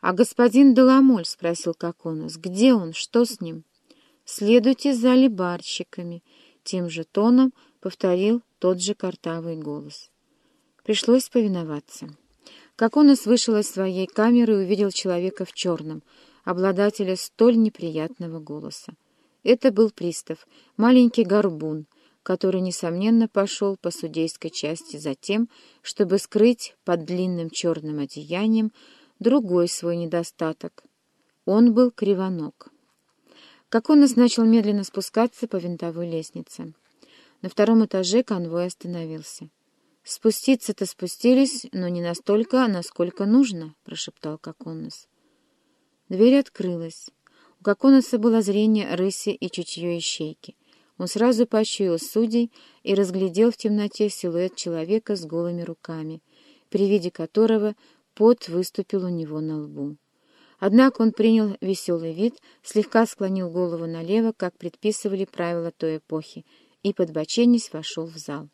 «А господин Доломоль?» — спросил Коконос. «Где он? Что с ним?» «Следуйте за либарщиками», — тем же тоном повторил тот же картавый голос. Пришлось повиноваться. Коконос вышел из своей камеры и увидел человека в черном, обладателя столь неприятного голоса. Это был пристав, маленький горбун, который, несомненно, пошел по судейской части за тем, чтобы скрыть под длинным черным одеянием другой свой недостаток. Он был кривоног. Как он начал медленно спускаться по винтовой лестнице. На втором этаже конвой остановился. «Спуститься-то спустились, но не настолько, насколько нужно», — прошептал Коконос. Дверь открылась. У Коконоса было зрение рыси и чутье ищейки. Он сразу почуял судей и разглядел в темноте силуэт человека с голыми руками, при виде которого пот выступил у него на лбу. Однако он принял веселый вид, слегка склонил голову налево, как предписывали правила той эпохи, и, подбоченясь, вошел в зал.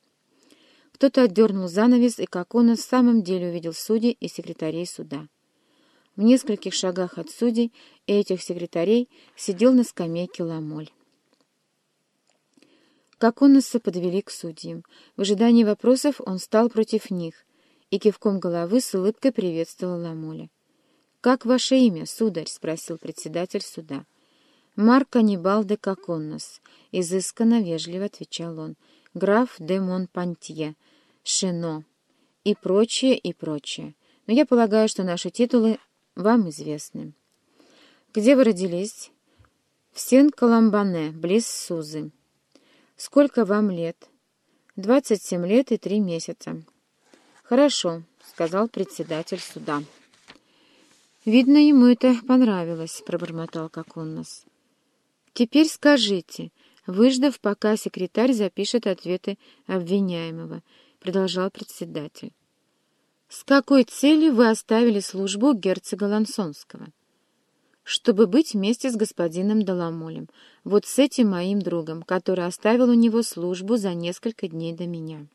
Кто-то отдернул занавес, и как он в самом деле увидел судей и секретарей суда. В нескольких шагах от судей и этих секретарей сидел на скамейке Ламоль. Как Конноса подвели к судьям. В ожидании вопросов он стал против них, и кивком головы с улыбкой приветствовал Ламоля. «Как ваше имя, сударь?» — спросил председатель суда. «Марк Каннибал де Коконнос», — изысканно вежливо отвечал он. «Граф де Монпантье, Шено и прочее, и прочее. Но я полагаю, что наши титулы вам известны». «Где вы родились?» «В Сен-Каламбане, близ Сузы». «Сколько вам лет?» «Двадцать семь лет и три месяца». «Хорошо», — сказал председатель суда. «Видно, ему это понравилось», — пробормотал Коконнос. «Теперь скажите, выждав, пока секретарь запишет ответы обвиняемого», — продолжал председатель. «С какой целью вы оставили службу герцога Лансонского?» «Чтобы быть вместе с господином Доломолем, вот с этим моим другом, который оставил у него службу за несколько дней до меня».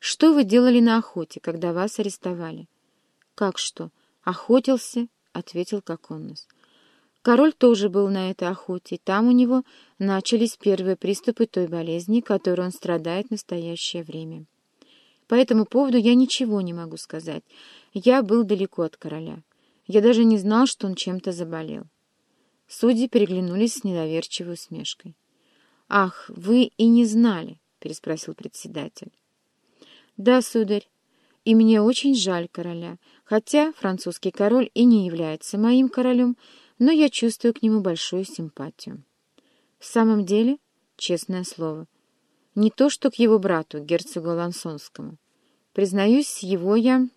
«Что вы делали на охоте, когда вас арестовали?» «Как что? Охотился?» — ответил Коконнос. Король тоже был на этой охоте, и там у него начались первые приступы той болезни, которой он страдает в настоящее время. По этому поводу я ничего не могу сказать. Я был далеко от короля. Я даже не знал, что он чем-то заболел. Судьи переглянулись с недоверчивой усмешкой. «Ах, вы и не знали!» — переспросил председатель. «Да, сударь, и мне очень жаль короля, хотя французский король и не является моим королем, но я чувствую к нему большую симпатию. В самом деле, честное слово, не то что к его брату, герцогу Лансонскому. Признаюсь, его я...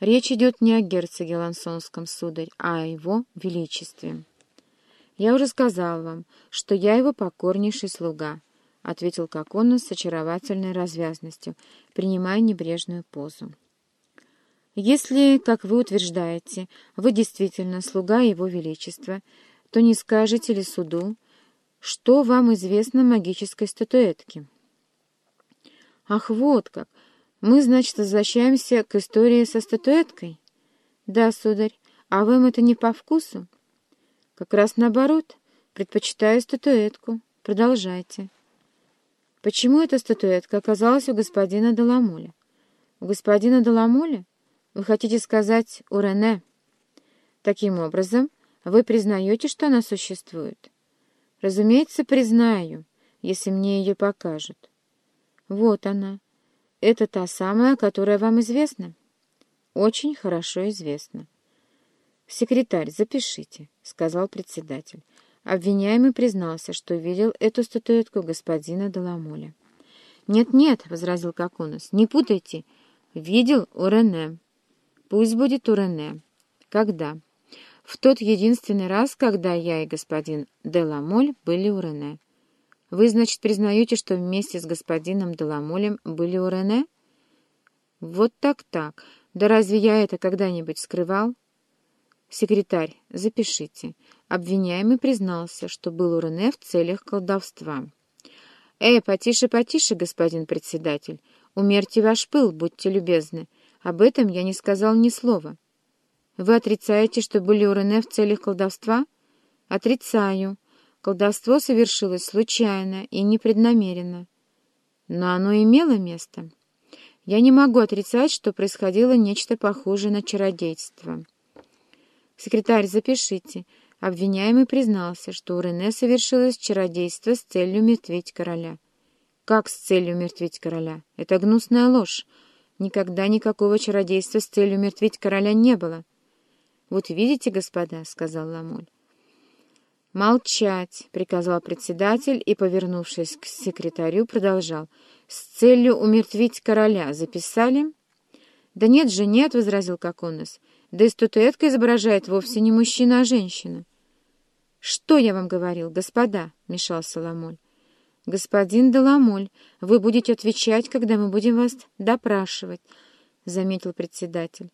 Речь идет не о герцоге Лансонском, сударь, а о его величестве. Я уже сказал вам, что я его покорнейший слуга, — ответил Коконос с очаровательной развязностью, принимая небрежную позу. «Если, как вы утверждаете, вы действительно слуга Его Величества, то не скажете ли суду, что вам известно магической статуэтке?» «Ах, вот как! Мы, значит, возвращаемся к истории со статуэткой?» «Да, сударь. А вам это не по вкусу?» «Как раз наоборот. Предпочитаю статуэтку. Продолжайте». Почему эта статуэтка оказалась у господина Деламоля? У господина Деламоля? Вы хотите сказать у Рене? Таким образом, вы признаете, что она существует? Разумеется, признаю, если мне ее покажут. Вот она. Это та самая, которая вам известна? Очень хорошо известна. «Секретарь, запишите», — сказал председатель. Обвиняемый признался, что видел эту статуэтку господина Деламоля. «Нет-нет», — возразил Коконос, — «не путайте. Видел у Рене. Пусть будет у Рене. Когда?» «В тот единственный раз, когда я и господин Деламоль были у Рене». «Вы, значит, признаете, что вместе с господином Деламолем были у Рене?» «Вот так-так. Да разве я это когда-нибудь скрывал?» «Секретарь, запишите. Обвиняемый признался, что был у Рене в целях колдовства. «Эй, потише, потише, господин председатель. Умерьте ваш пыл, будьте любезны. Об этом я не сказал ни слова». Вы отрицаете, что были у Рене в целях колдовства? Отрицаю. Колдовство совершилось случайно и непреднамеренно. Но оно имело место. Я не могу отрицать, что происходило нечто похожее на чародейство. Секретарь, запишите. Обвиняемый признался, что у Рене совершилось чародейство с целью умертвить короля. Как с целью умертвить короля? Это гнусная ложь. Никогда никакого чародейства с целью умертвить короля не было. «Вот видите, господа», — сказал Ламоль. «Молчать», — приказал председатель и, повернувшись к секретарю, продолжал. «С целью умертвить короля записали?» «Да нет же, нет», — возразил Коконос. «Да и статуэтка изображает вовсе не мужчина, а женщина». «Что я вам говорил, господа?» — мешался Ламоль. «Господин Деламоль, вы будете отвечать, когда мы будем вас допрашивать», — заметил председатель.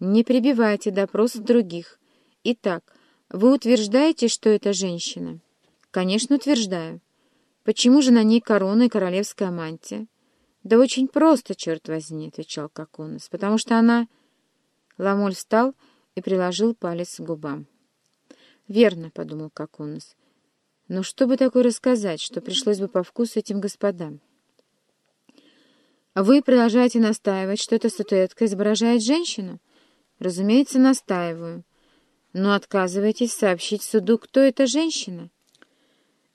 «Не прибивайте допрос других. Итак, вы утверждаете, что это женщина?» «Конечно, утверждаю. Почему же на ней корона и королевская мантия?» «Да очень просто, черт возьми», — отвечал Коконос, «потому что она...» Ламоль встал и приложил палец к губам. «Верно», — подумал Коконос. Но что бы такое рассказать, что пришлось бы по вкусу этим господам? Вы продолжаете настаивать, что эта статуэтка изображает женщину? Разумеется, настаиваю. Но отказываетесь сообщить суду, кто эта женщина?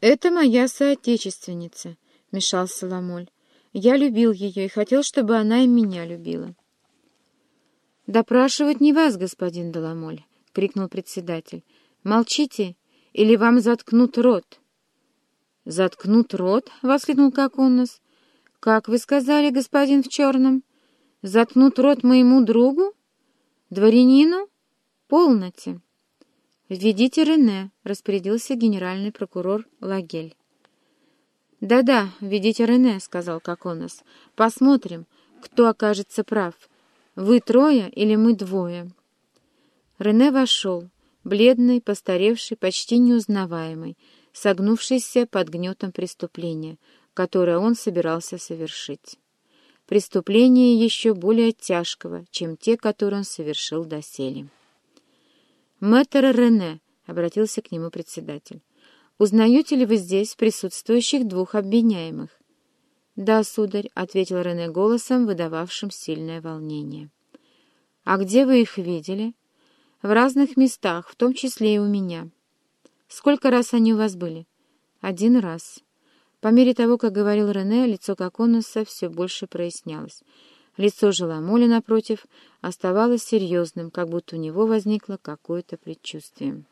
Это моя соотечественница, — мешался Ламоль. Я любил ее и хотел, чтобы она и меня любила. «Допрашивать не вас, господин Деламоль!» — крикнул председатель. «Молчите или вам заткнут рот?» «Заткнут рот?» — воскликнул Коконос. «Как вы сказали, господин в черном? Заткнут рот моему другу? Дворянину? Полноте!» «Введите Рене», — распорядился генеральный прокурор Лагель. «Да-да, введите Рене», — сказал Коконос. «Посмотрим, кто окажется прав. Вы трое или мы двое?» Рене вошел бледный, постаревший, почти неузнаваемый, согнувшийся под гнетом преступления, которое он собирался совершить. Преступление еще более тяжкого, чем те, которые он совершил доселе. «Мэтр Рене», — обратился к нему председатель, — «узнаете ли вы здесь присутствующих двух обвиняемых?» «Да, сударь», — ответил Рене голосом, выдававшим сильное волнение. «А где вы их видели?» В разных местах, в том числе и у меня. Сколько раз они у вас были? Один раз. По мере того, как говорил Рене, лицо Коконуса все больше прояснялось. Лицо Желамоля, напротив, оставалось серьезным, как будто у него возникло какое-то предчувствие.